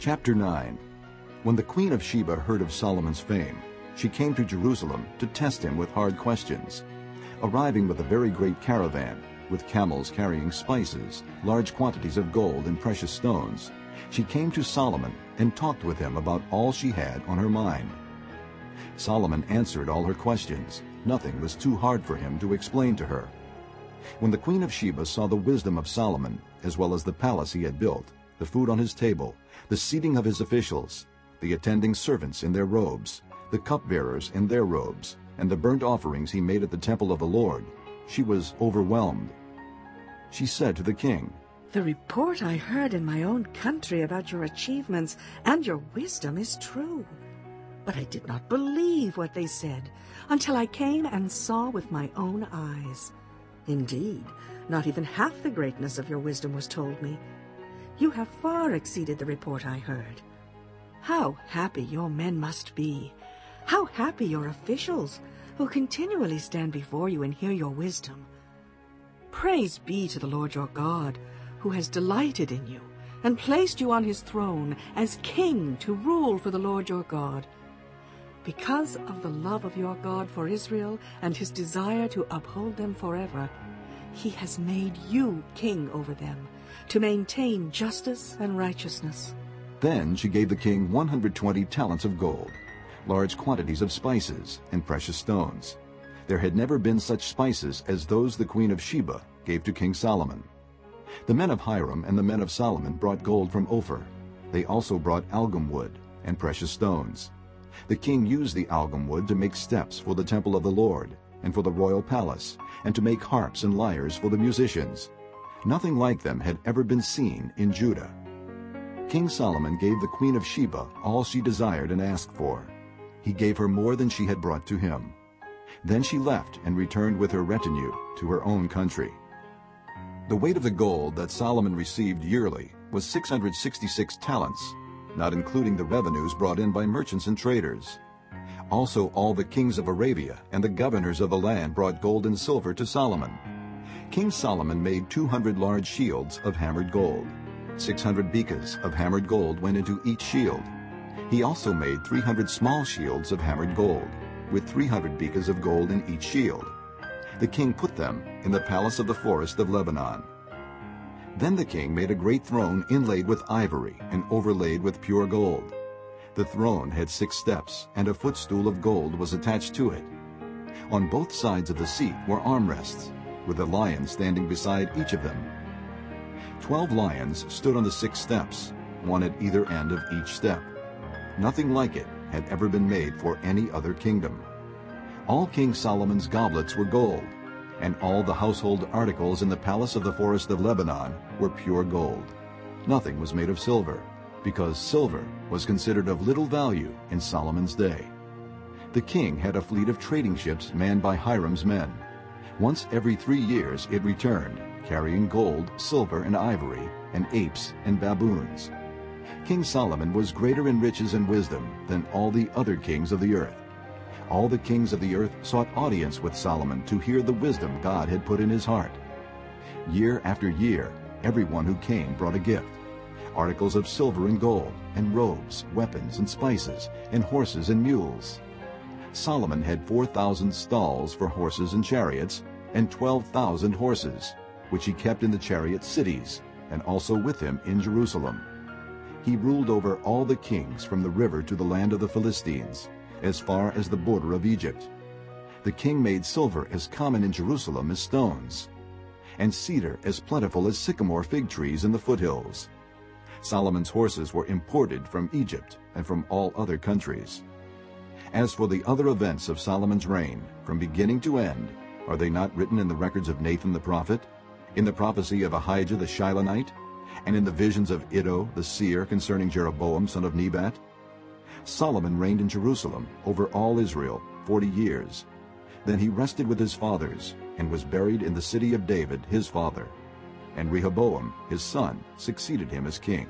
Chapter 9 When the queen of Sheba heard of Solomon's fame, she came to Jerusalem to test him with hard questions. Arriving with a very great caravan, with camels carrying spices, large quantities of gold and precious stones, she came to Solomon and talked with him about all she had on her mind. Solomon answered all her questions. Nothing was too hard for him to explain to her. When the queen of Sheba saw the wisdom of Solomon, as well as the palace he had built, the food on his table, the seating of his officials, the attending servants in their robes, the cupbearers in their robes, and the burnt offerings he made at the temple of the Lord, she was overwhelmed. She said to the king, The report I heard in my own country about your achievements and your wisdom is true. But I did not believe what they said until I came and saw with my own eyes. Indeed, not even half the greatness of your wisdom was told me. You have far exceeded the report I heard. How happy your men must be! How happy your officials, who continually stand before you and hear your wisdom. Praise be to the Lord your God, who has delighted in you and placed you on his throne as king to rule for the Lord your God. Because of the love of your God for Israel and his desire to uphold them forever, he has made you king over them, to maintain justice and righteousness. Then she gave the king 120 talents of gold, large quantities of spices, and precious stones. There had never been such spices as those the queen of Sheba gave to King Solomon. The men of Hiram and the men of Solomon brought gold from Ophir. They also brought algum wood and precious stones. The king used the algum wood to make steps for the temple of the Lord and for the royal palace, and to make harps and lyres for the musicians. Nothing like them had ever been seen in Judah. King Solomon gave the queen of Sheba all she desired and asked for. He gave her more than she had brought to him. Then she left and returned with her retinue to her own country. The weight of the gold that Solomon received yearly was 666 talents, not including the revenues brought in by merchants and traders. Also all the kings of Arabia and the governors of the land brought gold and silver to Solomon. King Solomon made 200 large shields of hammered gold. 600 bekas of hammered gold went into each shield. He also made 300 small shields of hammered gold, with 300 bekas of gold in each shield. The king put them in the palace of the forest of Lebanon. Then the king made a great throne inlaid with ivory and overlaid with pure gold. The throne had six steps, and a footstool of gold was attached to it. On both sides of the seat were armrests, with a lion standing beside each of them. Twelve lions stood on the six steps, one at either end of each step. Nothing like it had ever been made for any other kingdom. All King Solomon's goblets were gold, and all the household articles in the palace of the forest of Lebanon were pure gold. Nothing was made of silver, because silver was considered of little value in Solomon's day. The king had a fleet of trading ships manned by Hiram's men. Once every three years it returned, carrying gold, silver, and ivory, and apes and baboons. King Solomon was greater in riches and wisdom than all the other kings of the earth. All the kings of the earth sought audience with Solomon to hear the wisdom God had put in his heart. Year after year, everyone who came brought a gift, articles of silver and gold, and robes, weapons, and spices, and horses and mules. Solomon had 4,000 stalls for horses and chariots, and 12,000 horses, which he kept in the chariot cities, and also with him in Jerusalem. He ruled over all the kings from the river to the land of the Philistines, as far as the border of Egypt. The king made silver as common in Jerusalem as stones, and cedar as plentiful as sycamore fig trees in the foothills. Solomon's horses were imported from Egypt and from all other countries. As for the other events of Solomon's reign, from beginning to end, are they not written in the records of Nathan the prophet, in the prophecy of Ahijah the Shilonite, and in the visions of Iddo the seer concerning Jeroboam son of Nebat? Solomon reigned in Jerusalem over all Israel forty years. Then he rested with his fathers, and was buried in the city of David his father. And Rehoboam his son succeeded him as king.